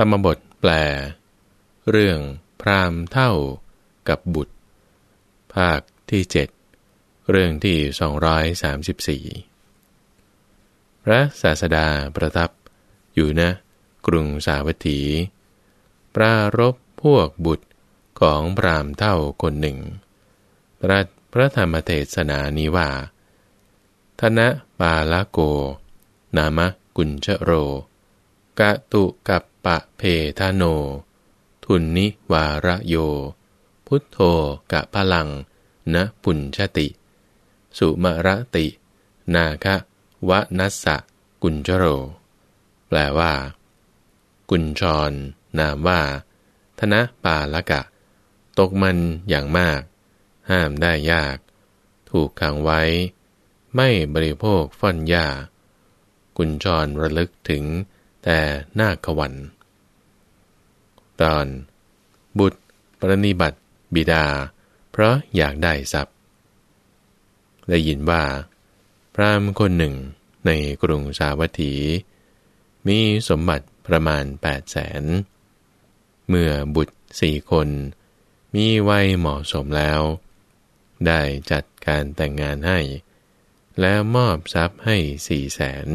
รรมบทแปล เรื่องพรามเท่ากับบุตร ภาคที่เจ็ดเรื่องที่ 234 พระศาสดาประทับอยู่นะกรุงสาวัตถี ปรารบพวกบุตรของพรามเท่าคนหนึ่ง ตรัสพระธรรมเทศนานี้ว่า ธนะปาลโก นามกุญชโร กะตุกับ ปะเพทโน ทุนนิวารโย พุทโธกะพลัง นะปุญชติ สุมระติ นาคะวะนัสสะกุญชโร แปลว่า กุญชร นามว่า ธนะปาลกะ ตกมันอย่างมาก ห้ามได้ยาก ถูกขังไว้ ไม่บริโภคฟ่อนยากุญชรระลึกถึง แต่นาควันตอน บุตรปรนิบัติ บิดา เพราะอยากได้ทรัพย์ ได้ยินว่า พรามคนหนึ่งในกรุงสาวัตถี มีสมบัติประมาณแปดแสน เมื่อบุตรสี่คน มีวัยเหมาะสมแล้ว ได้จัดการแต่งงานให้ แล้วมอบทรัพย์ให้สี่แสน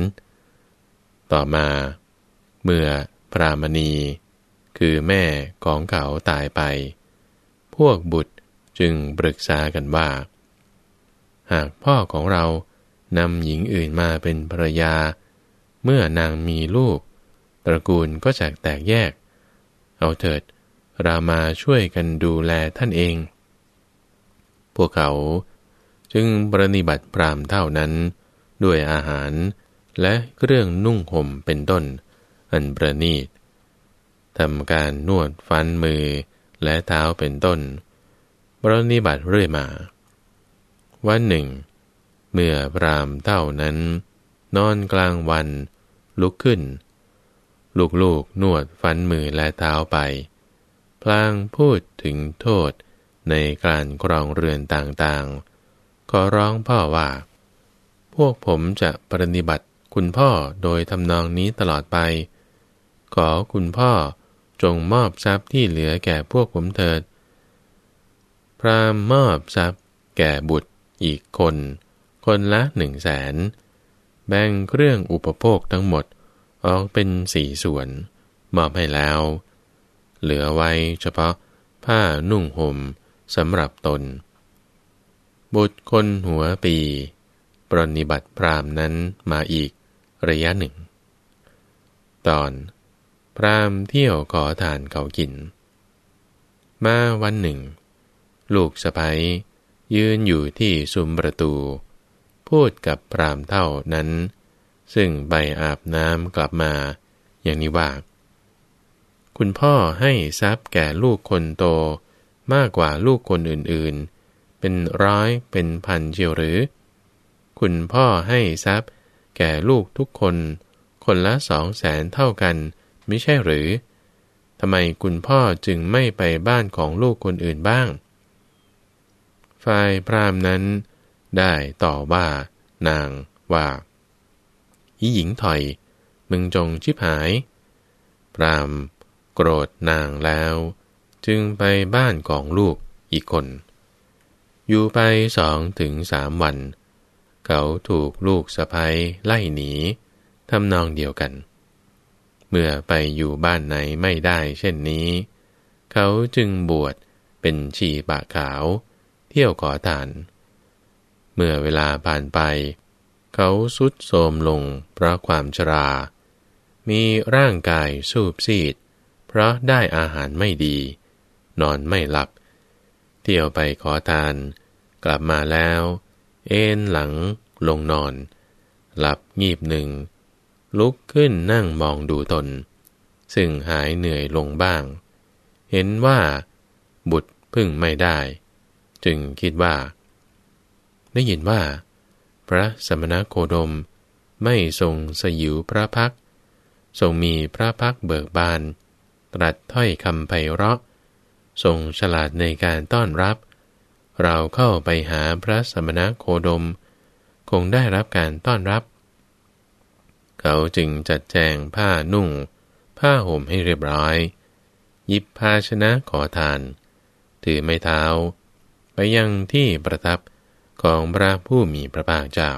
ต่อมา เมื่อพรามณี คือแม่ของเขาตายไป พวกบุตรจึงปรึกษากันว่า หากพ่อของเรานำหญิงอื่นมาเป็นภรรยา เมื่อนางมีลูก ตระกูลก็จะแตกแยก เอาเถิดเรามาช่วยกันดูแลท่านเอง พวกเขาจึงปรนิบัติพรามเท่านั้น ด้วยอาหารและเครื่องนุ่งห่มเป็นต้น อันประณีตทำการนวดฟันมือและเท้าเป็นต้นปรนิบัติเรื่อยมา วันหนึ่ง เมื่อพรามเท่านั้น นอนกลางวันลุกขึ้น ลูกๆนวดฟันมือและเท้าไป พลางพูดถึงโทษในการกรองเรือนต่างๆ ขอร้องพ่อว่า พวกผมจะปรนิบัติคุณพ่อโดยทำนองนี้ตลอดไป ขอคุณพ่อจงมอบทรัพย์ที่เหลือแก่พวกผมเถิด พรามมอบทรัพย์ แก่บุตรอีกคน คนละหนึ่งแสน แบ่งเครื่องอุปโภคทั้งหมดออกเป็นสี่ส่วน มอบให้แล้ว เหลือไว้เฉพาะผ้านุ่งห่มสำหรับตน บุตรคนหัวปี ปรนิบัติพรามนั้นมาอีกระยะหนึ่ง ตอน พรามเที่ยวขอทานเขากิน มาวันหนึ่ง ลูกสะพ้ยยืนอยู่ที่ซุ้มประตู พูดกับพรามเท่านั้น ซึ่งไปอาบน้ำกลับมา อย่างนี้ว่า คุณพ่อให้ทรัพย์แก่ลูกคนโตมากกว่าลูกคนอื่นๆ เป็นร้อยเป็นพันเชียวหรือ คุณพ่อให้ทรัพย์แก่ลูกทุกคน คนละสองแสนเท่ากัน ไม่ใช่หรือทำไมคุณพ่อจึงไม่ไปบ้านของลูกคนอื่นบ้าง ฝ่ายพรามนั้น ได้ต่อว่านางว่าอีหญิงถอย มึงจงชิบหาย พรามโกรธนางแล้ว จึงไปบ้านของลูกอีกคน อยู่ไปสองถึงสามวัน เขาถูกลูกสะพ้ยไล่หนีทำนองเดียวกัน มื่อไปอยู่บ้านไหนไม่ได้เช่นนี้ เขาจึงบวชเป็นชีปะขาว เที่ยวขอทาน เมื่อเวลาผ่านไป เขาสุดโทมลงเพราะความชรา มีร่างกายสูบซีด เพราะได้อาหารไม่ดี นอนไม่หลับ เที่ยวไปขอทาน กลับมาแล้ว เอนหลังลงนอน หลับงีบหนึ่ง ลุกขึ้นนั่งมองดูตน ซึ่งหายเหนื่อยลงบ้าง เห็นว่า บุตรพึ่งไม่ได้ จึงคิดว่า ได้ยินว่า พระสมณโคดมไม่ทรงสยิวพระพัก ทรงมีพระพักเบิกบาน ตรัสถ้อยคำไพเราะ ทรงฉลาดในการต้อนรับ เราเข้าไปหาพระสมณโคดม คงได้รับการต้อนรับ เขาจึงจัดแจงผ้านุ่ง ผ้าห่มให้เรียบร้อย ยิบภาชนะขอทาน ถือไม้เท้า ไปยังที่ประทับของพระผู้มีพระภาคเจ้า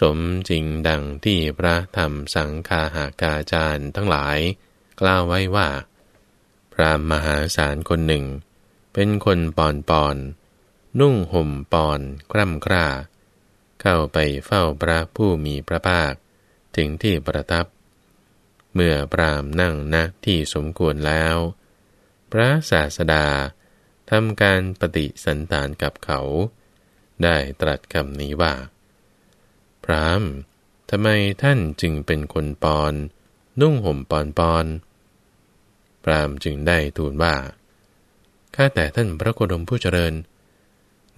สมจริงดังที่พระธรรมสังคาหากาจารย์ทั้งหลาย กล่าวไว้ว่า พระมหาศาลคนหนึ่ง เป็นคนปอนปอน นุ่งห่มปอนกร่ำกร้า เข้าไปเฝ้าพระผู้มีพระภาค ถึงที่ประทับ เมื่อปรามนั่งณที่สมควรแล้ว พระศาสดาทำการปฏิสันตานกับเขา ได้ตรัสคำนี้ว่า พรามทำไมท่านจึงเป็นคนปอน นุ่งห่มปอนปอนพรามจึงได้ทูลว่า ข้าแต่ท่านพระโคดมผู้เจริญ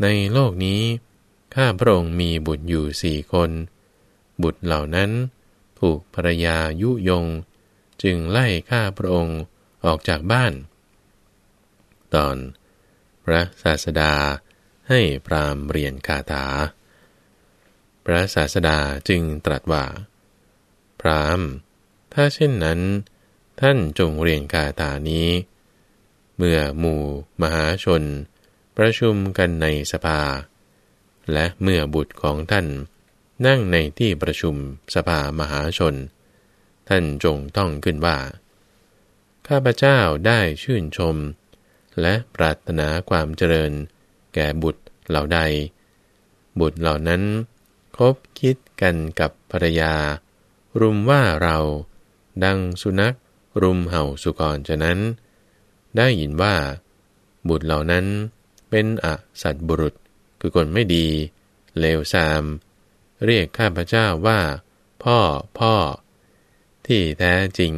ในโลกนี้ ข้าพระองค์มีบุตรอยู่สี่คน บุตรเหล่านั้น ถูกภรรยายุยง จึงไล่ข้าพระองค์ออกจากบ้าน ตอน พระศาสดาให้พรามเรียนคาถา พระศาสดาจึงตรัสว่า พรามถ้าเช่นนั้น ท่านจงเรียนคาถานี้ เมื่อหมู่มหาชน ประชุมกันในสภา และเมื่อบุตรของท่าน นั่งในที่ประชุมสภามหาชน ท่านจงต้องขึ้นว่า ข้าพเจ้าได้ชื่นชม และปรารถนาความเจริญ แก่บุตรเหล่าใด บุตรเหล่านั้น คบคิดกันกับภรรยา รุมว่าเราดังสุนัขรุมเห่าสุกรฉะนั้น ได้ยินว่า บุตรเหล่านั้นเป็นอสัตบุรุษ คือคนไม่ดี เลวทราม เรียกข้าพเจ้าว่า พ่อพ่อ ที่แท้จริง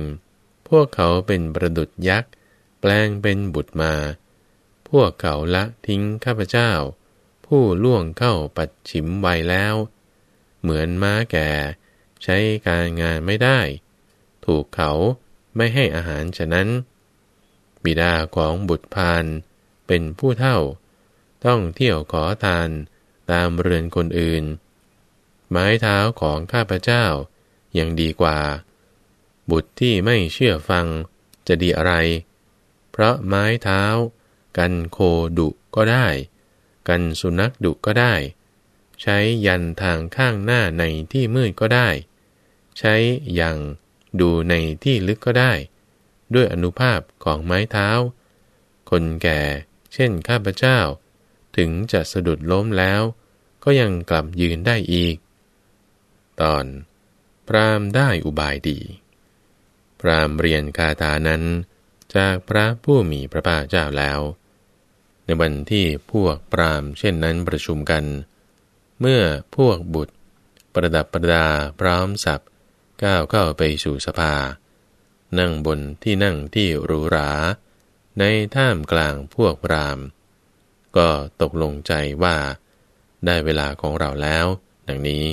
พวกเขาเป็นประดุดยักษ์ แปลงเป็นบุตรมา พวกเขาละทิ้งข้าพเจ้า ผู้ล่วงเข้าปัดฉิมไวแล้ว เหมือนม้าแก่ ใช้การงานไม่ได้ ถูกเขาไม่ให้อาหารฉะนั้น บิดาของบุตรพานเป็นผู้เท่า ต้องเที่ยวขอทานตามเรือนคนอื่น ไม้เท้าของข้าพเจ้ายังดีกว่า บุตรที่ไม่เชื่อฟังจะดีอะไร เพราะไม้เท้า กันโคดุก็ได้ กันสุนัขดุก็ได้ ใช้ยันทางข้างหน้าในที่มืดก็ได้ ใช้ยังดูในที่ลึกก็ได้ ด้วยอนุภาพของไม้เท้า คนแก่ เช่นข้าพเจ้า ถึงจะสะดุดล้มแล้ว ก็ยังกลับยืนได้อีก ตอน พรามได้อุบายดี พรามเรียนคาถานั้น จากพระผู้มีพระภาคเจ้าแล้ว ในวันที่พวกพรามเช่นนั้นประชุมกัน เมื่อพวกบุตร ประดับประดาพร้อมสับก้าวเข้าไปสู่สภา นั่งบนที่นั่งที่หรูหรา ในท่ามกลางพวกพราม ก็ตกลงใจว่า ได้เวลาของเราแล้ว ดังนี้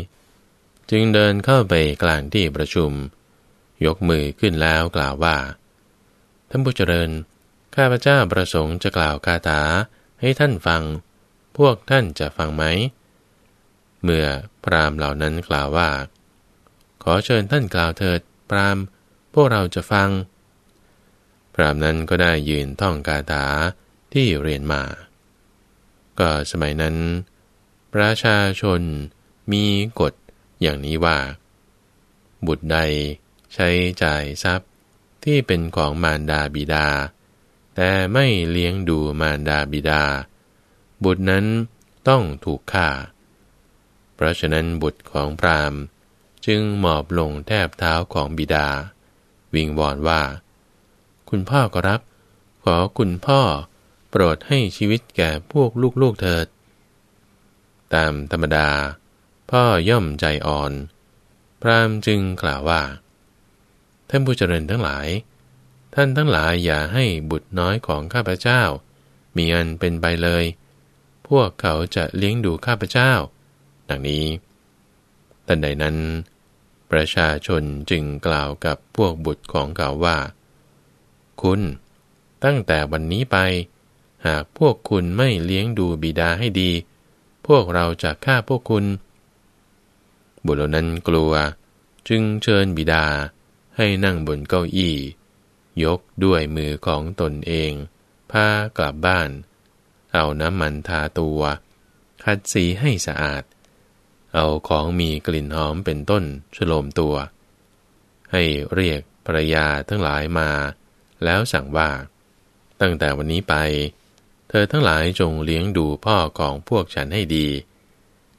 จึงเดินเข้าไปกลางที่ประชุม ยกมือขึ้นแล้วกล่าวว่า ท่านผู้เจริญ ข้าพเจ้าประสงค์จะกล่าวคาถาให้ท่านฟัง พวกท่านจะฟังไหม เมื่อพรามเหล่านั้นกล่าวว่า ขอเชิญท่านกล่าวเถิดพรามพวกเราจะฟัง พรามนั้นก็ได้ยืนท่องคาถาที่เรียนมา ก็สมัยนั้น ประชาชนมีกฎอย่างนี้ว่า บุตรใดใช้จ่ายทรัพย์ที่เป็นของมารดาบิดา แต่ไม่เลี้ยงดูมารดาบิดา บุตรนั้นต้องถูกฆ่า เพราะฉะนั้นบุตรของพราหมณ์จึงหมอบลงแทบเท้าของบิดา วิงวอนว่า คุณพ่อก็รับ ขอคุณพ่อ โปรดให้ชีวิตแก่พวกลูกๆเถิด ตามธรรมดา พ่อย่อมใจอ่อน พรามจึงกล่าวว่า ท่านผู้เจริญทั้งหลาย ท่านทั้งหลายอย่าให้บุตรน้อยของข้าพเจ้า มีอันเป็นไปเลย พวกเขาจะเลี้ยงดูข้าพเจ้า ดังนี้ทันใดนั้น ประชาชนจึงกล่าวกับพวกบุตรของเขาว่า คุณ ตั้งแต่วันนี้ไป หากพวกคุณไม่เลี้ยงดูบิดาให้ดี พวกเราจะฆ่าพวกคุณ บุตรนั้นกลัวจึงเชิญบิดาให้นั่งบนเก้าอี้ ยกด้วยมือของตนเองพากลับบ้าน เอาน้ำมันทาตัว คัดสีให้สะอาด เอาของมีกลิ่นหอมเป็นต้นฉโลมตัว ให้เรียกภรรยาทั้งหลายมา แล้วสั่งว่า ตั้งแต่วันนี้ไป เธอทั้งหลายจงเลี้ยงดูพ่อของพวกฉันให้ดี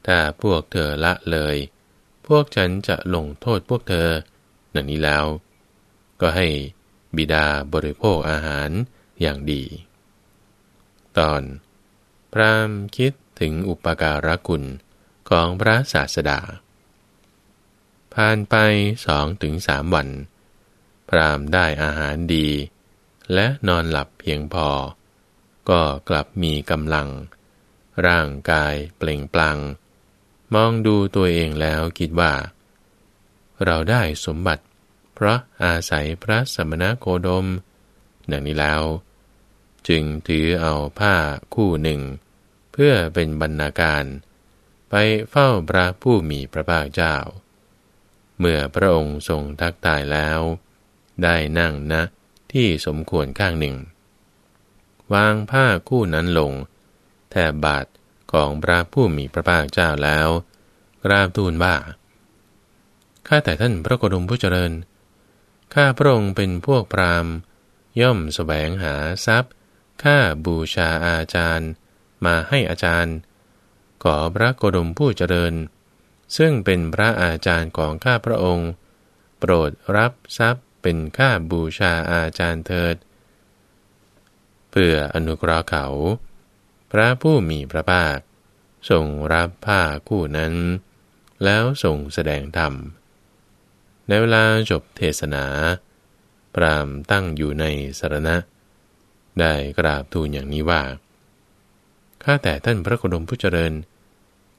ถ้าพวกเธอละเลย พวกฉันจะลงโทษพวกเธอนังนี้แล้ว ก็ให้บิดาบริโภคอาหารอย่างดี ตอน พรามคิดถึงอุปการะคุณของพระศาสดา ผ่านไปสองถึงสามวัน พรามได้อาหารดี และนอนหลับเพียงพอ ก็กลับมีกำลัง ร่างกายเปล่งปลัง มองดูตัวเองแล้วคิดว่า เราได้สมบัติ เพราะอาศัยพระสมณโคดม ดังนี้แล้ว จึงถือเอาผ้าคู่หนึ่ง เพื่อเป็นบรรณาการ ไปเฝ้าพระผู้มีพระภาคเจ้า เมื่อพระองค์ทรงทักทายแล้ว ได้นั่งนะที่สมควรข้างหนึ่ง วางผ้าคู่นั้นลง แทบบาทของพระผู้มีพระภาคเจ้าแล้ว กราบทูลว่า ข้าแต่ท่านพระโกดมผู้เจริญ ข้าพระองค์เป็นพวกพราหมณ์ ย่อมสแสวงหาทรัพย์ค่าบูชาอาจารย์ มาให้อาจารย์ ขอพระโกดมผู้เจริญ ซึ่งเป็นพระอาจารย์ของข้าพระองค์ โปรดรับทรัพย์เป็นค่าบูชาอาจารย์เถิด เพื่ออนุเคราเขา พระผู้มีพระภาคทรงรับผ้าคู่นั้น แล้วทรงแสดงธรรม ในเวลาจบเทศนา พรามตั้งอยู่ในสารณะ ได้กราบทูลอย่างนี้ว่า ข้าแต่ท่านพระโคดมผู้เจริญ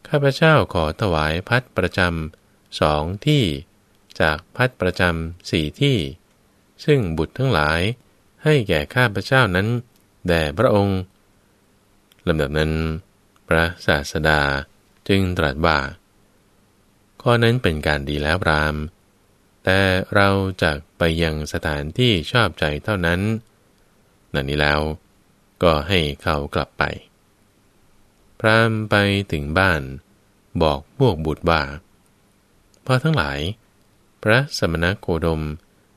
ข้าพเจ้าขอถวายพัดประจำสองที่จากพัดประจำสี่ที่ ซึ่งบุตรทั้งหลายให้แก่ข้าพเจ้านั้น แด่พระองค์ลำดับนั้น พระศาสดาจึงตรัสว่าข้อนั้นเป็นการดีแล้วพราม แต่เราจะไปยังสถานที่ชอบใจเท่านั้นนั่นนี้แล้ว ก็ให้เขากลับไป พรามไปถึงบ้าน บอกพวกบุตรว่าพ่อทั้งหลาย พระสมณโคดม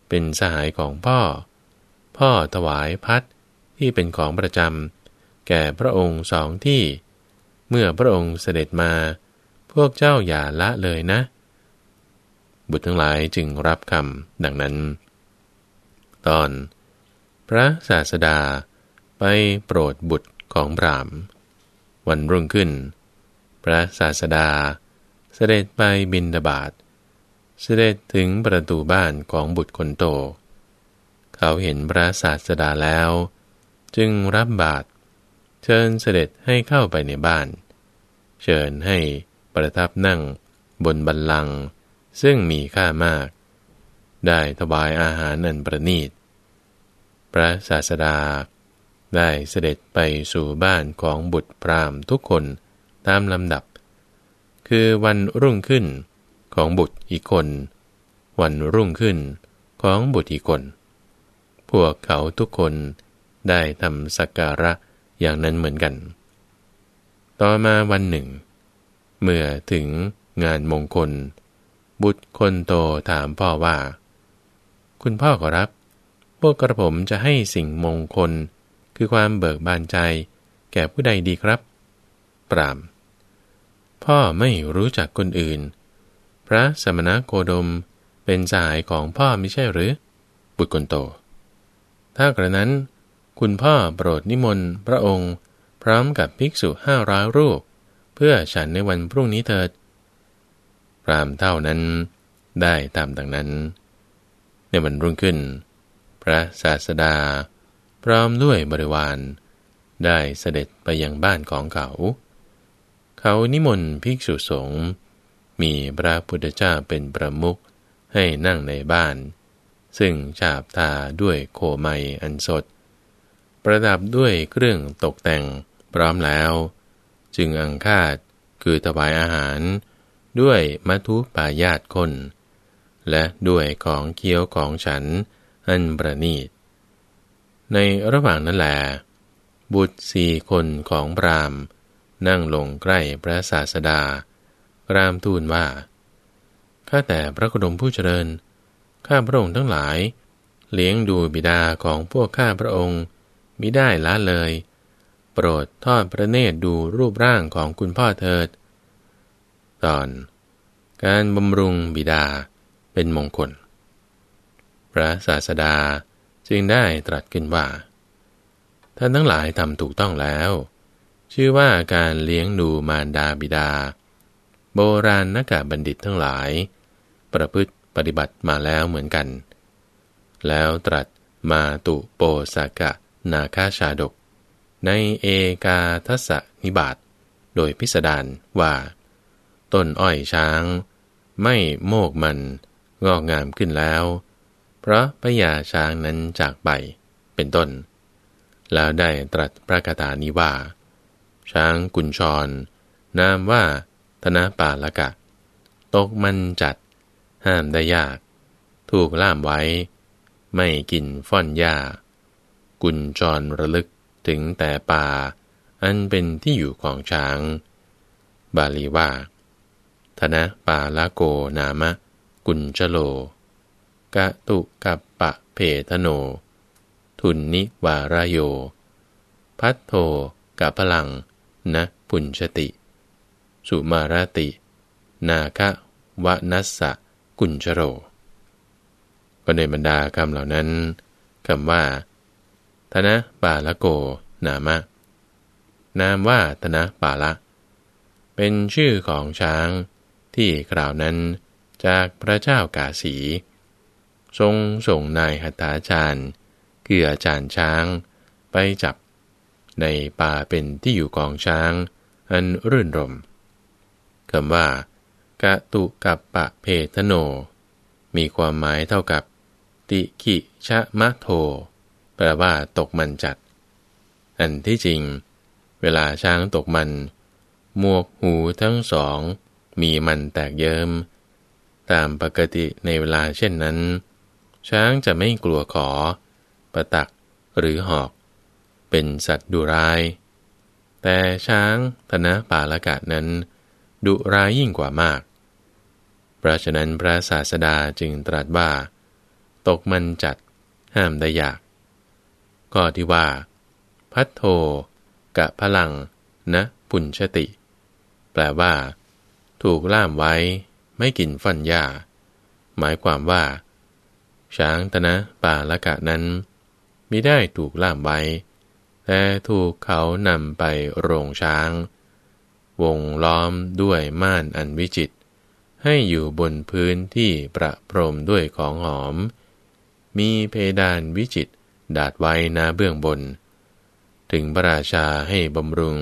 เป็นสหายของพ่อ พ่อถวายพัด ที่เป็นของประจำแก่พระองค์สองที่ เมื่อพระองค์เสด็จมา พวกเจ้าอย่าละเลยนะ บุตรทั้งหลายจึงรับคำดังนั้น ตอน พระศาสดาไปโปรดบุตรของพรามวันรุ่งขึ้น พระศาสดาเสด็จไปบินดาบาดเสด็จถึงประตูบ้านของบุตรคนโต เขาเห็นพระศาสดาแล้ว จึงรับบาตรเชิญเสด็จให้เข้าไปในบ้าน เชิญให้ประทับนั่งบนบันลัง ซึ่งมีค่ามาก ได้ถวายอาหารนันประนีต พระศาสดา ได้เสด็จไปสู่บ้านของบุตรพราหมณ์ทุกคนตามลำดับ คือวันรุ่งขึ้นของบุตรอีกคน วันรุ่งขึ้นของบุตรอีกคน พวกเขาทุกคน ได้ทำสักการะอย่างนั้นเหมือนกัน ต่อมาวันหนึ่ง เมื่อถึงงานมงคล บุตรคนโตถามพ่อว่า คุณพ่อขอรับ พวกกระผมจะให้สิ่งมงคล คือความเบิกบานใจ แก่ผู้ใดดีครับ ปราม พ่อไม่รู้จักคนอื่น พระสมณโคดมเป็นสายของพ่อไม่ใช่หรือ บุตรคนโต ถ้ากระนั้น คุณพ่อโปรดนิมนต์พระองค์ พร้อมกับภิกษุห้าร้อยรูป เพื่อฉันในวันพรุ่งนี้เถิด พรามเท่านั้นได้ตามดังนั้น ในวันรุ่งขึ้น พระศาสดา พร้อมด้วยบริวาร ได้เสด็จไปยังบ้านของเขา เขานิมนต์ภิกษุสงฆ์มีพระพุทธเจ้าเป็นประมุขให้นั่งในบ้าน ซึ่งฉาบทาด้วยโคไมอันสด ประดับด้วยเครื่องตกแต่งพร้อมแล้ว จึงอังคาดคือถวายอาหาร ด้วยมัทุปายาตคน และด้วยของเคี้ยวของฉันอันประณีต ในระหว่างนั้นแหลบุตรสี่คนของพรามนั่งลงใกล้พระศาสดารามทูลว่า ข้าแต่พระกุดมผู้เจริญ ข้าพระองค์ทั้งหลาย เลี้ยงดูบิดาของพวกข้าพระองค์ มิได้ละเลย โปรดทอดพระเนตรดูรูปร่างของคุณพ่อเถิด ตอน การบำรุงบิดาเป็นมงคล พระศาสดาจึงได้ตรัสขึ้นว่า ท่านทั้งหลายทำถูกต้องแล้ว ชื่อว่าการเลี้ยงดูมารดาบิดา โบราณนักบัณฑิตทั้งหลาย ประพฤติปฏิบัติมาแล้วเหมือนกัน แล้วตรัสมาตุโปสกะ นาคาชาดก ในเอกาทัศนิบาตโดยพิสดารว่า ต้นอ้อยช้าง ไม่โมกมัน งอกงามขึ้นแล้ว เพราะพญาช้างนั้นจากไปเป็นต้น แล้วได้ตรัสพระคาถานี้ว่า ช้างกุญชร นามว่าธนปาละกะ ตกมันจัด ห้ามได้ยาก ถูกล่ามไว้ ไม่กินฟ่อนหญ้า กุญจรระลึกถึงแต่ป่า อันเป็นที่อยู่ของช้าง บาลีว่า ธนะปาละโกนามะ กุญจโล กะตุกับปะเพทโน ทุนนิวารโย พัทโทกับพลัง นะปุญชติ สุมารติ นาคะวนัสสะกุญจโรก็ในบรรดาคำเหล่านั้นคำว่า ธนะปาละโก นามะ นามว่าธนะปาละ เป็นชื่อของช้างที่กล่าวนั้นจากพระเจ้ากาสี ทรงส่งนายหัตถาจารย์เกืออาจารย์ช้างไปจับในป่าเป็นที่อยู่ของช้าง อันรื่นรมคำว่ากะตุกับปะเพทโน มีความหมายเท่ากับ ติขิชะมะโท แปลว่าตกมันจัด อันที่จริง เวลาช้างตกมันมวกหูทั้งสอง มีมันแตกเยิมตามปกติในเวลาเช่นนั้น ช้างจะไม่กลัวขอ ประตักหรือหอก เป็นสัตว์ดุร้าย แต่ช้างธนะปาละกะนั้น ดุร้ายยิ่งกว่ามาก เพราะฉะนั้นพระศาสดาจึงตรัสว่า ตกมันจัดห้ามได้ยาก ก็ที่ว่า พัทโทกะพลังนะปุญชติ แปลว่า ถูกล่ามไว้ ไม่กินฟันยาหมายความว่า ช้างตนะป่าละกะนั้นมิได้ถูกล่ามไว้ แต่ถูกเขานำไปโรงช้าง วงล้อมด้วยม่านอันวิจิต ให้อยู่บนพื้นที่ประพรมด้วยของหอม มีเพดานวิจิต ดาดไว้นาเบื้องบน ถึงพระราชาให้บำรุง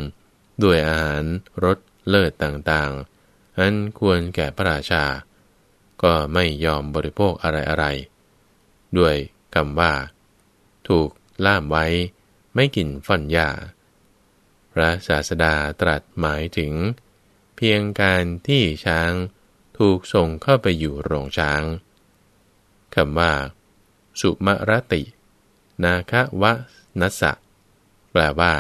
ด้วยอาหารรสเลิศต่างๆ อันควรแก่พระราชา ก็ไม่ยอมบริโภคอะไรๆ ด้วยคำว่า ถูกล่ามไว้ไม่กินฟันยาพระศาสดาตรัสหมายถึง เพียงการที่ช้างถูกส่งเข้าไปอยู่โรงช้างคำว่า สุมรติ นาควะนัสสะ แปลว่า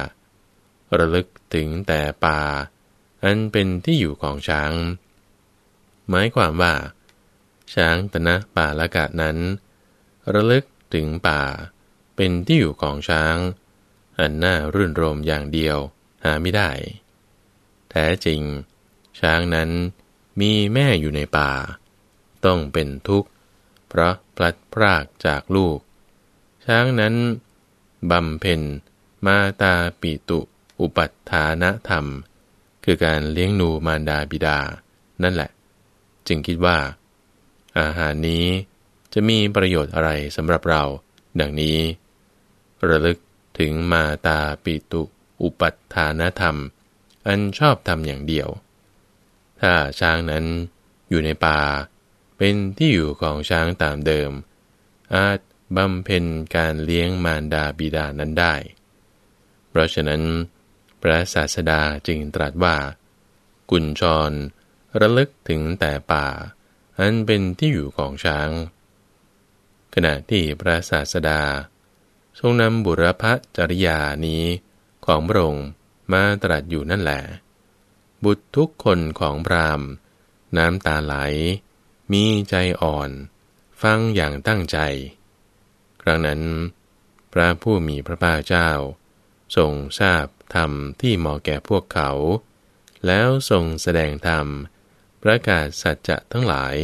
ระลึกถึงแต่ป่า อันเป็นที่อยู่ของช้าง หมายความว่า ช้างตนะป่าละกะนั้น ระลึกถึงป่า เป็นที่อยู่ของช้าง อันน่ารื่นรมอย่างเดียวหาไม่ได้ แท้จริง ช้างนั้นมีแม่อยู่ในป่า ต้องเป็นทุกข์ เพราะพลัดพรากจากลูก ช้างนั้นบำเพ็ญมาตาปิตุ อุปัฏฐานธรรม คือการเลี้ยงนูมารดาบิดา นั่นแหละ จึงคิดว่า อาหารนี้จะมีประโยชน์อะไรสำหรับเรา ดังนี้ ระลึกถึงมาตาปิตุ อุปัฏฐานธรรม อันชอบทำอย่างเดียว ถ้าช้างนั้นอยู่ในป่า เป็นที่อยู่ของช้างตามเดิม อาจ บำเพ็ญการเลี้ยงมารดาบิดานั้นได้ เพราะฉะนั้น พระศาสดาจึงตรัสว่า กุญชรระลึกถึงแต่ป่า อันเป็นที่อยู่ของช้าง ขณะที่พระศาสดา ทรงนำบุรพจริยานี้ของพระองค์มาตรัสอยู่นั่นแหละ บุตรทุกคนของพรามน้ำตาไหล มีใจอ่อน ฟังอย่างตั้งใจ ครั้งนั้น พระผู้มีพระภาคเจ้า ทรงทราบธรรมที่เหมาะแก่พวกเขา แล้วทรงแสดงธรรม ประกาศสัจจะทั้งหลาย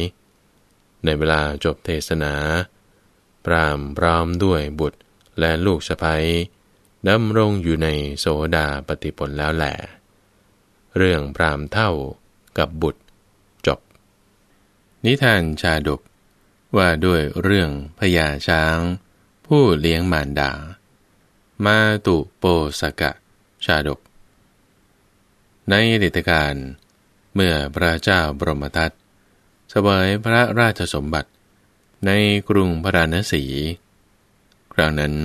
ในเวลาจบเทศนาปรามพร้อมด้วยบุตรและลูกสะใภ้ดำรงอยู่ในโสดาปฏิผลแล้วแหละเรื่องพรามเท่ากับบุตรจบ นิทานชาดกว่าด้วยเรื่องพญาช้าง ผู้เลี้ยงมารดา มาตุโปสกะ ชาดก ในอดีตการ เมื่อพระเจ้าบรมทัตสวยพระราชสมบัติในกรุงพระราณสี คราวนั้น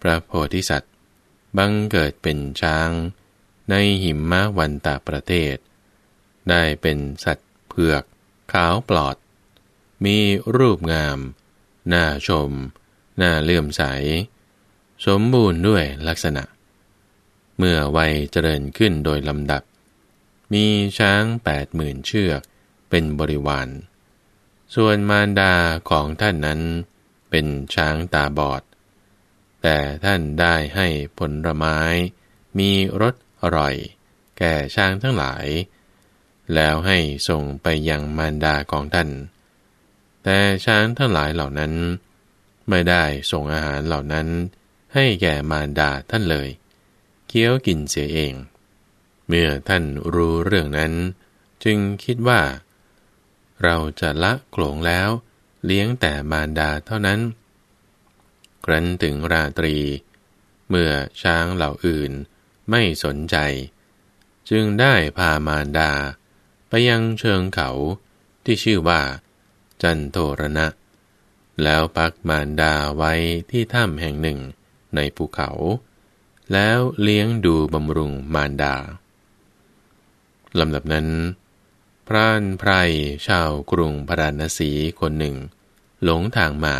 พระโพธิสัตว์บังเกิดเป็นช้าง ในหิมมะวันตาประเทศ ได้เป็นสัตว์เผือก ขาวปลอด มีรูปงาม น่าชม น่าเลื่อมใส สมบูรณ์ด้วยลักษณะ เมื่อวัยเจริญขึ้นโดยลำดับ มีช้างแปดหมื่นเชือกเป็นบริวาร ส่วนมารดาของท่านนั้นเป็นช้างตาบอด แต่ท่านได้ให้ผลไม้ มีรสอร่อย แก่ช้างทั้งหลาย แล้วให้ส่งไปยังมารดาของท่าน แต่ช้างทั้งหลายเหล่านั้น ไม่ได้ส่งอาหารเหล่านั้น ให้แก่มารดาท่านเลย เคี้ยวกินเสียเอง เมื่อท่านรู้เรื่องนั้น จึงคิดว่า เราจะละโขลงแล้ว เลี้ยงแต่มารดาเท่านั้น ครั้นถึงราตรี เมื่อช้างเหล่าอื่นไม่สนใจ จึงได้พามารดา ไปยังเชิงเขาที่ชื่อว่า จันโทรณะ แล้วพักมารดาไว้ที่ถ้ำแห่งหนึ่งในภูเขา แล้วเลี้ยงดูบำรุงมารดาลำดับนั้น พรานไพรชาวกรุงพราณสีคนหนึ่ง หลงทางมา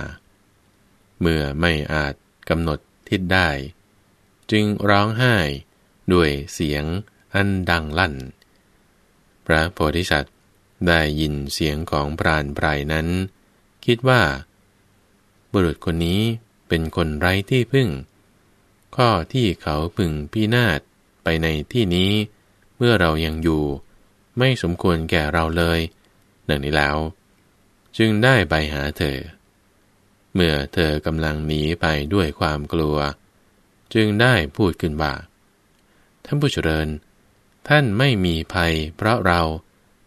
เมื่อไม่อาจกำหนดทิศได้ จึงร้องไห้ด้วยเสียงอันดังลั่น พระโพธิสัตว์ได้ยินเสียงของพรานไพรนั้น คิดว่า บุรุษคนนี้เป็นคนไร้ที่พึ่ง ข้อที่เขาพึงพินาศไปในที่นี้ เมื่อเรายังอยู่ ไม่สมควรแก่เราเลยดังนี้แล้ว จึงได้ไปหาเธอ เมื่อเธอกำลังหนีไปด้วยความกลัว จึงได้พูดขึ้นว่าท่านผู้เจริญ ท่านไม่มีภัย เพราะเรา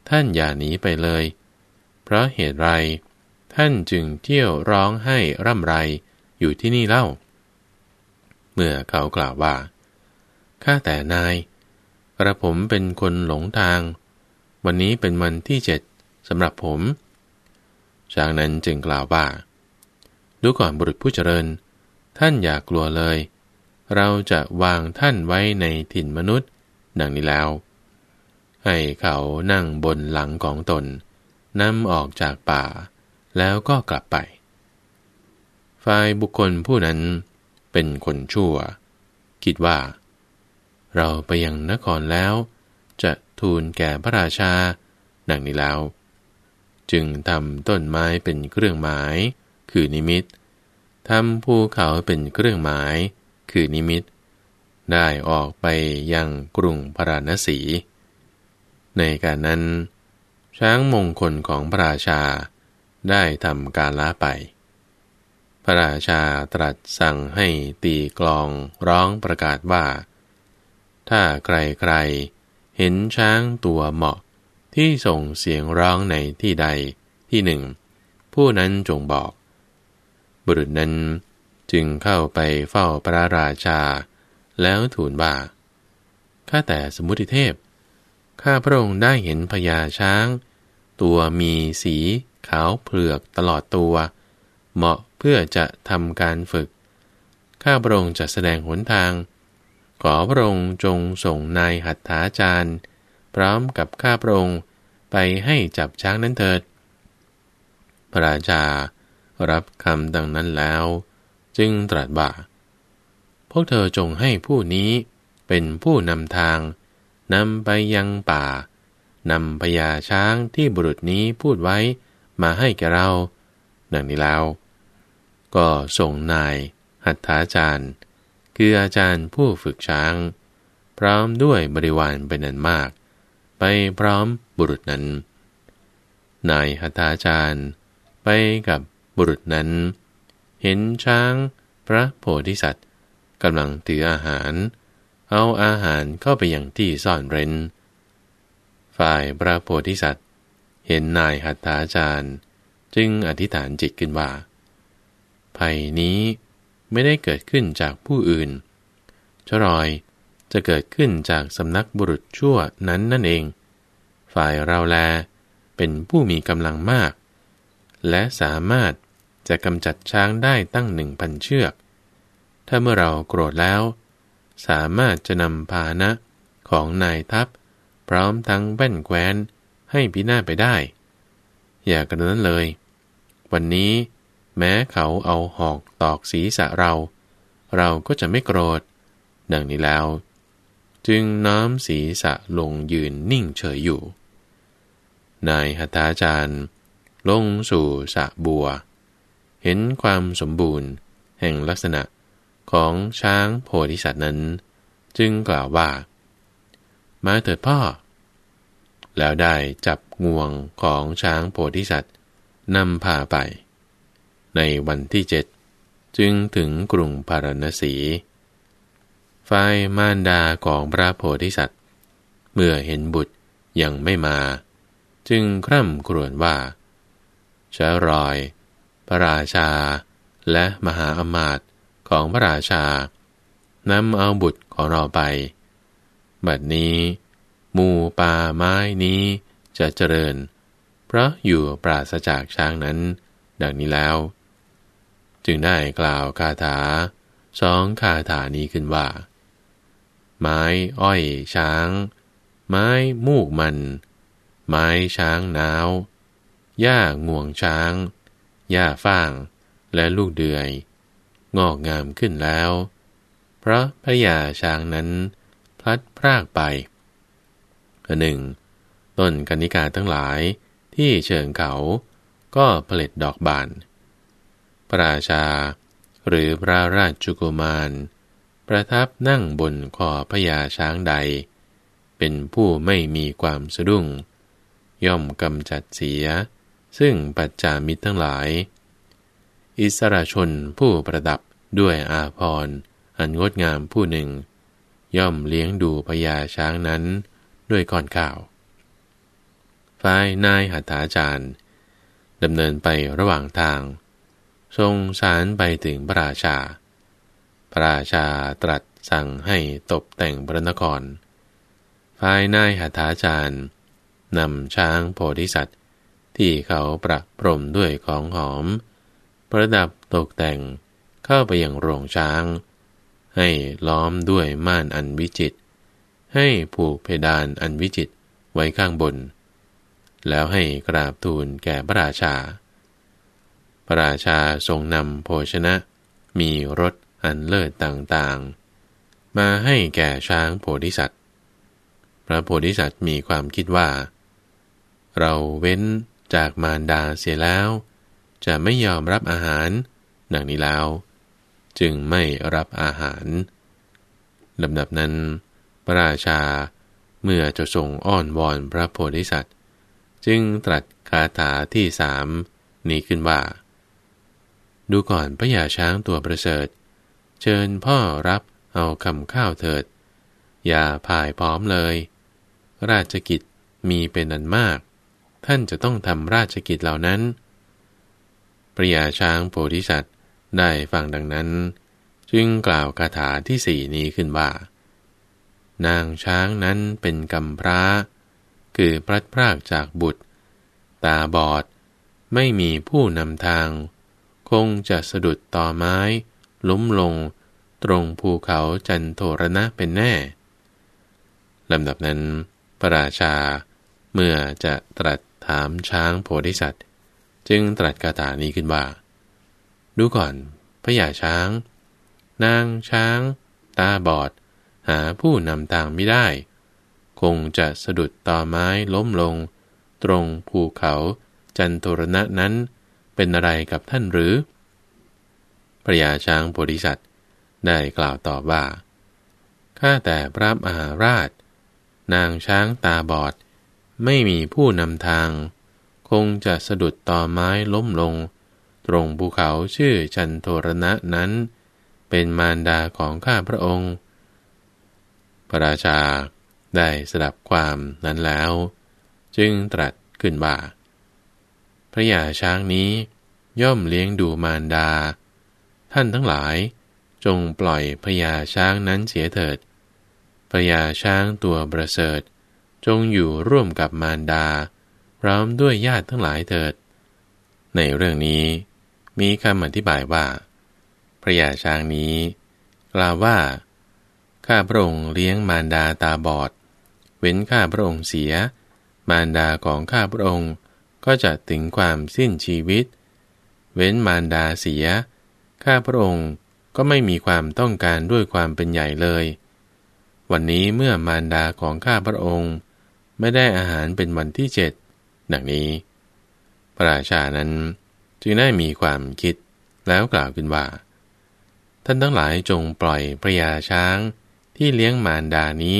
ท่านอย่าหนีไปเลย เพราะเหตุไร ท่านจึงเที่ยวร้องให้ร่ำไรอยู่ที่นี่เล่า เมื่อเขากล่าวว่า ข้าแต่นาย กระผมเป็นคนหลงทาง วันนี้เป็นวันที่เจ็ดสำหรับผม ช้างนั้นจึงกล่าวว่า ดูก่อนบุรุษผู้เจริญ ท่านอย่ากลัวเลย เราจะวางท่านไว้ในถิ่นมนุษย์ ดังนี้แล้ว ให้เขานั่งบนหลังของตนนำออกจากป่า แล้วก็กลับไป ฝ่ายบุคคลผู้นั้นเป็นคนชั่ว คิดว่า เราไปยังนครแล้ว จะทูลแก่พระราชาดังนี้แล้ว จึงทำต้นไม้เป็นเครื่องหมาย คือนิมิตทำภูเขาเป็นเครื่องหมาย คือนิมิต ได้ออกไปยังกรุงพราณสีในการนั้น ช้างมงคลของพระราชา ได้ทำการละไป พระราชาตรัสสั่งให้ตีกลองร้องประกาศว่า ถ้าใครๆ เห็นช้างตัวเหมาะที่ส่งเสียงร้องในที่ใดที่หนึ่ง ผู้นั้นจงบอก บุรุษนั้นจึงเข้าไปเฝ้าพระราชา แล้วทูลว่าข้าแต่สมุติเทพ ข้าพระองค์ได้เห็นพญาช้าง ตัวมีสี ขาวเผือกตลอดตัว เหมาะเพื่อจะทำการฝึก ข้าพระองค์จะแสดงหนทาง ขอพระองค์จงส่งนายหัตถาจารย์ พร้อมกับข้าพระองค์ไปให้จับช้างนั้นเถิด พระราชารับคำดังนั้นแล้ว จึงตรัสว่า พวกเธอจงให้ผู้นี้เป็นผู้นำทางนำไปยังป่านำพญาช้างที่บุรุษนี้พูดไว้ มาให้แกเรา ดังนี้แล้ว ก็ส่งนายหัตถาจารย์ คืออาจารย์ผู้ฝึกช้าง พร้อมด้วยบริวารเป็นนันมาก ไปพร้อมบุรุษนั้น นายหัตถาจารย์ไปกับบุรุษนั้น เห็นช้างพระโพธิสัตว์กำลังถืออาหาร เอาอาหารเข้าไปอย่างที่ซ่อนเร้น ฝ่ายพระโพธิสัตว์ เห็นนายหัตถาจารย์จึงอธิษฐานจิตขึ้นว่า ภัยนี้ไม่ได้เกิดขึ้นจากผู้อื่นชรอยจะเกิดขึ้นจากสำนักบุรุษชั่วนั้นนั่นเอง ฝ่ายเราแลเป็นผู้มีกำลังมาก และสามารถจะกำจัดช้างได้ตั้งหนึ่งพันเชือก ถ้าเมื่อเราโกรธแล้ว สามารถจะนำพานะของนายทัพ พร้อมทั้งแว่นแคว้น ให้พินาศไปได้ อย่ากระนั้นเลย วันนี้แม้เขาเอาหอกตอกศีรษะเรา เราก็จะไม่โกรธ ดังนี้แล้ว จึงน้อมศีรษะลงยืนนิ่งเฉยอยู่ นายหัตถาจารย์ ลงสู่สะบัว เห็นความสมบูรณ์แห่งลักษณะของช้างโพธิสัตว์นั้น จึงกล่าวว่า มาเถิดพ่อ แล้วได้จับงวงของช้างโพธิสัตว์นำพาไป ในวันที่เจ็ดจึงถึงกรุงพารณสี ฝ่ายมารดาของพระโพธิสัตว์ เมื่อเห็นบุตรยังไม่มา จึงคร่ำครวญว่าชารอย พระราชา และมหาอมาตย์ของพระราชานำเอาบุตรของเราไป บัดนี้ หมู่ป่าไม้นี้จะเจริญ เพราะอยู่ปราศจากช้างนั้น ดังนี้แล้ว จึงได้กล่าวคาถาสองคาถานี้ขึ้นว่า ไม้อ้อยช้าง ไม้มูกมัน ไม้ช้างนาวหญ้างวงช้างหญ้าฟาง และลูกเดือย งอกงามขึ้นแล้ว เพราะพระยาช้างนั้น พลัดพรากไป หนึ่งต้นกนิกาทั้งหลายที่เชิงเขาก็ผลิตดอกบาน พระราชา หรือพระราชกุมาร ประทับนั่งบนคอพญาช้างใด เป็นผู้ไม่มีความสะดุ้ง ย่อมกำจัดเสีย ซึ่งปัจจามิตรทั้งหลาย อิสระชนผู้ประดับด้วยอาภรณ์อันงดงามผู้หนึ่ง ย่อมเลี้ยงดูพญาช้างนั้น ด้วยก่อนข่าว ฝ่ายนายหัตถาจารย์ดำเนินไประหว่างทาง ทรงสารไปถึงพระราชา พระราชาตรัสสั่งให้ตกแต่งพระนครภายนายหัตถาจารย์นำช้างโพธิสัตว์ ที่เขาประพรมด้วยของหอม ประดับตกแต่งเข้าไปยังโรงช้าง ให้ล้อมด้วยม่านอันวิจิต ให้ผูกเพดานอันวิจิตไว้ข้างบน แล้วให้กราบทูลแก่พระราชาระราชาทรงนำโภชนะ มีรสอันเลิศต่างๆ มาให้แก่ช้างโพธิสัตว์ พระโพธิสัตว์มีความคิดว่า เราเว้นจากมารดาเสียแล้ว จะไม่ยอมรับอาหารดังนี้แล้ว จึงไม่รับอาหารลำดับนั้น พระราชา เมื่อจะทรงอ้อนวอนพระโพธิสัตว์ จึงตรัสคาถาที่สามนี้ขึ้นว่า ดูก่อนพระยาช้างตัวประเสริฐ เชิญพ่อรับเอาคำข้าวเถิด อย่าพายพร้อมเลย ราชกิจมีเป็นอันมาก ท่านจะต้องทำราชกิจเหล่านั้นพระยาช้างโพธิสัตว์ได้ฟังดังนั้น จึงกล่าวคาถาที่สี่นี้ขึ้นว่า นางช้างนั้นเป็นกำพร้า คือพลัดพรากจากบุตร ตาบอด ไม่มีผู้นำทาง คงจะสะดุดต่อไม้ ล้มลง ตรงภูเขาจันโทรณะเป็นแน่ลำดับนั้น พระราชา เมื่อจะตรัสถามช้างโพธิสัตว์ จึงตรัสคาถานี้ขึ้นว่า ดูก่อนพระยาช้าง นางช้าง ตาบอดาผู้นำทางไม่ได้ คงจะสะดุดต่อไม้ล้มลง ตรงภูเขาจันทรณะนั้นเป็นอะไรกับท่านหรือ พระยาช้างโพธิสัตว์ได้กล่าวตอบว่า ข้าแต่พระมหาราช นางช้างตาบอด ไม่มีผู้นำทาง คงจะสะดุดต่อไม้ล้มลง ตรงภูเขาชื่อจันโทรณะนั้น เป็นมารดาของข้าพระองค์ พระราชาได้สดับความนั้นแล้ว จึงตรัสขึ้นว่า พระยาช้างนี้ย่อมเลี้ยงดูมารดา ท่านทั้งหลายจงปล่อยพญาช้างนั้นเสียเถิดพญาช้างตัวประเสริฐ จงอยู่ร่วมกับมารดา พร้อมด้วยญาติทั้งหลายเถิด ในเรื่องนี้มีคำอธิบายว่า พระยาช้างนี้กล่าวว่า ข้าพระองค์เลี้ยงมารดาตาบอด เว้นข้าพระองค์เสีย มารดาของข้าพระองค์ก็จะถึงความสิ้นชีวิต เว้นมารดาเสีย ข้าพระองค์ก็ไม่มีความต้องการด้วยความเป็นใหญ่เลย วันนี้เมื่อมารดาของข้าพระองค์ไม่ได้อาหารเป็นวันที่เจ็ดดังนี้ พระราชานั้นจึงได้มีความคิดแล้วกล่าวขึ้นว่า ท่านทั้งหลายจงปล่อยพระยาช้าง ที่เลี้ยงมารดานี้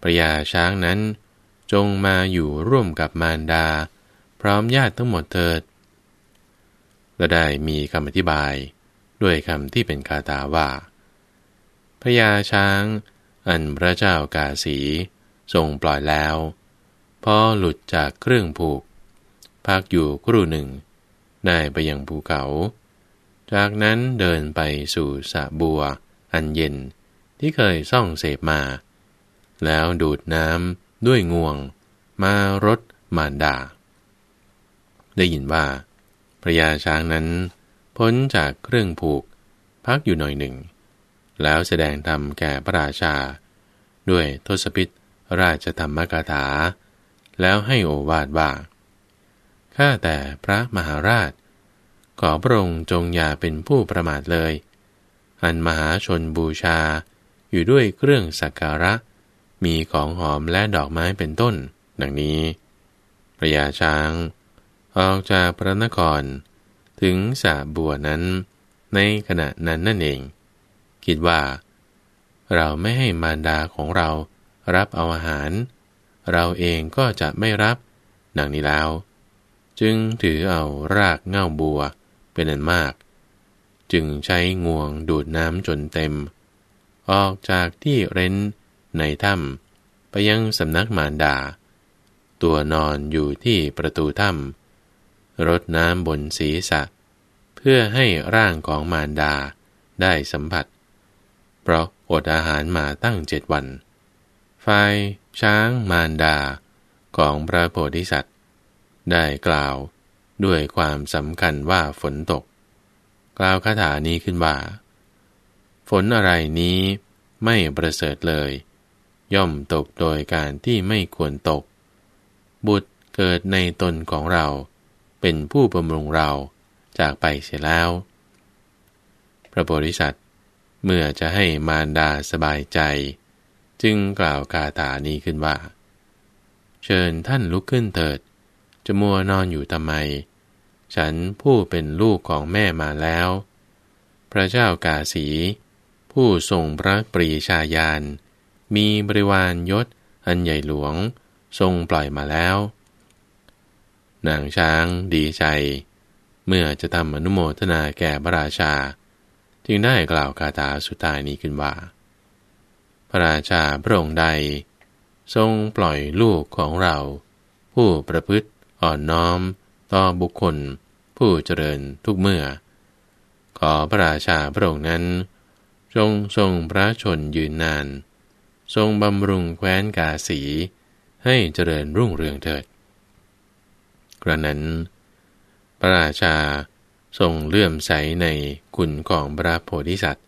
พระยาช้างนั้น จงมาอยู่ร่วมกับมารดา พร้อมญาติทั้งหมดเถิดและได้มีคำอธิบายด้วยคำที่เป็นคาถาว่าพระยาช้าง อันพระเจ้ากาสีทรงปล่อยแล้ว พอหลุดจากเครื่องผูก พักอยู่ครู่หนึ่ง ได้ไปยังภูเขา จากนั้นเดินไปสู่สะบัว อันเย็น ที่เคยซ่องเสพมา แล้วดูดน้ำด้วยงวง มารดมารดา ได้ยินว่าพระยาช้างนั้น พ้นจากเครื่องผูก พักอยู่หน่อยหนึ่ง แล้วแสดงธรรมแก่พระราชา ด้วยทศพิษราชธรรมกถา แล้วให้โอวาทว่าข้าแต่พระมหาราช ขอพระองค์จงอย่าเป็นผู้ประมาทเลย อันมหาชนบูชา อยู่ด้วยเครื่องสักการะ มีของหอมและดอกไม้เป็นต้น ดังนี้ พระยาช้าง ออกจากพระนคร ถึงสาบัวนั้น ในขณะนั้นนั่นเอง คิดว่า เราไม่ให้มารดาของเรารับเอาอาหาร เราเองก็จะไม่รับ ดังนี้แล้ว จึงถือเอารากเง่าบัวเป็นอันมาก จึงใช้งวงดูดน้ำจนเต็ม ออกจากที่เร้นในถ้ำไปยังสำนักมารดา ตัวนอนอยู่ที่ประตูถ้ำรดน้ำบนศีรษะ เพื่อให้ร่างของมารดาได้สัมผัส เพราะอดอาหารมาตั้งเจ็ดวัน ฝ่ายช้างมารดาของพระโพธิสัตว์ ได้กล่าวด้วยความสำคัญว่าฝนตก กล่าวคาถานี้ขึ้นว่า ฝนอะไรนี้ไม่ประเสริฐเลย ย่อมตกโดยการที่ไม่ควรตก บุตรเกิดในตนของเรา เป็นผู้บำรุงเราจากไปเสียแล้ว พระโพธิสัตว์เมื่อจะให้มารดาสบายใจ จึงกล่าวคาถานี้ขึ้นว่า เชิญท่านลุกขึ้นเถิด จะมัวนอนอยู่ทำไม ฉันผู้เป็นลูกของแม่มาแล้ว พระเจ้ากาสี ผู้ทรงพระปรีชาญาณ มีบริวารยศ อันใหญ่หลวง ทรงปล่อยมาแล้ว นางช้างดีใจ เมื่อจะทำอนุโมทนาแก่พระราชา จึงได้กล่าวคาถาสุดท้ายนี้ขึ้นว่า พระราชาพระองค์ใด ทรงปล่อยลูกของเรา ผู้ประพฤติอ่อนน้อม ต่อบุคคล ผู้เจริญทุกเมื่อ ขอพระราชาพระองค์นั้น จงทรงพระชนยืนนาน ทรงบำรุงแคว้นกาสี ให้เจริญรุ่งเรืองเถิด กระนั้น พระราชาทรงเลื่อมใสในคุณของพระโพธิสัตว์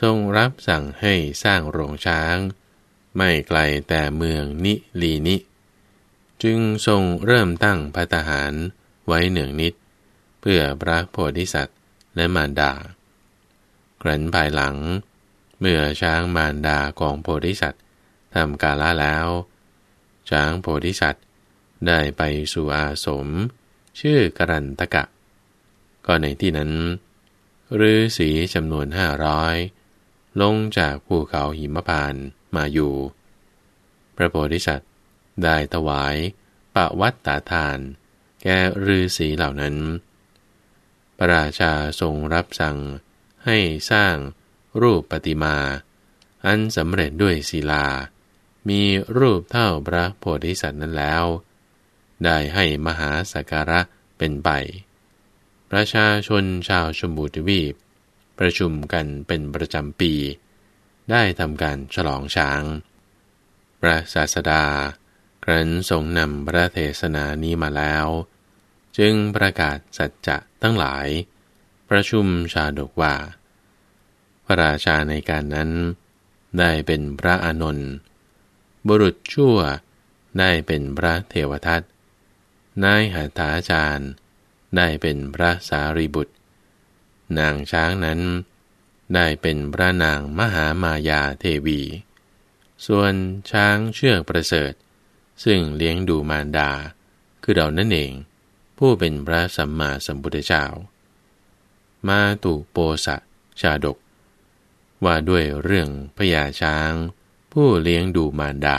ทรงรับสั่งให้สร้างโรงช้าง ไม่ไกลแต่เมืองนิลีนิ จึงทรงเริ่มตั้งพัตหารไว้เหนืองนิด เพื่อพระโพธิสัตว์และมารดา ครั้นภายหลัง เมื่อช้างมารดาของโพธิสัตว์ทำกาละแล้ว ช้างโพธิสัตว์ได้ไปสู่อาสม ชื่อกรันตกะ ก็ในที่นั้นฤาษีจำนวนห้าร้อยลงจากภูเขาหิมพานมาอยู่ พระโพธิสัตว์ได้ถวายปะวัตตาทาน แก่ฤาษีเหล่านั้น พระราชาทรงรับสั่ง ให้สร้างรูปปฏิมา อันสำเร็จด้วยศิลา มีรูปเท่าพระโพธิสัตว์นั้นแล้ว ได้ให้มหาสักการะเป็นไป ประชาชนชาวชมพูทวีป ประชุมกันเป็นประจำปี ได้ทำการฉลองช้าง พระศาสดา ครั้นทรงนำพระเทศนานี้มาแล้ว จึงประกาศสัจจะทั้งหลาย ประชุมชาดกว่า พระราชาในการนั้น ได้เป็นพระอานนท์บุรุษชั่วได้เป็นพระเทวทัตนายหัตถาจารย์ได้เป็นพระสารีบุตร นางช้างนั้น ได้เป็นพระนางมหามายาเทวี ส่วนช้างเชือกประเสริฐ ซึ่งเลี้ยงดูมารดา คือเรานั่นเอง ผู้เป็นพระสัมมาสัมพุทธเจ้า มาตุโปสะชาดก ว่าด้วยเรื่องพญาช้าง ผู้เลี้ยงดูมารดา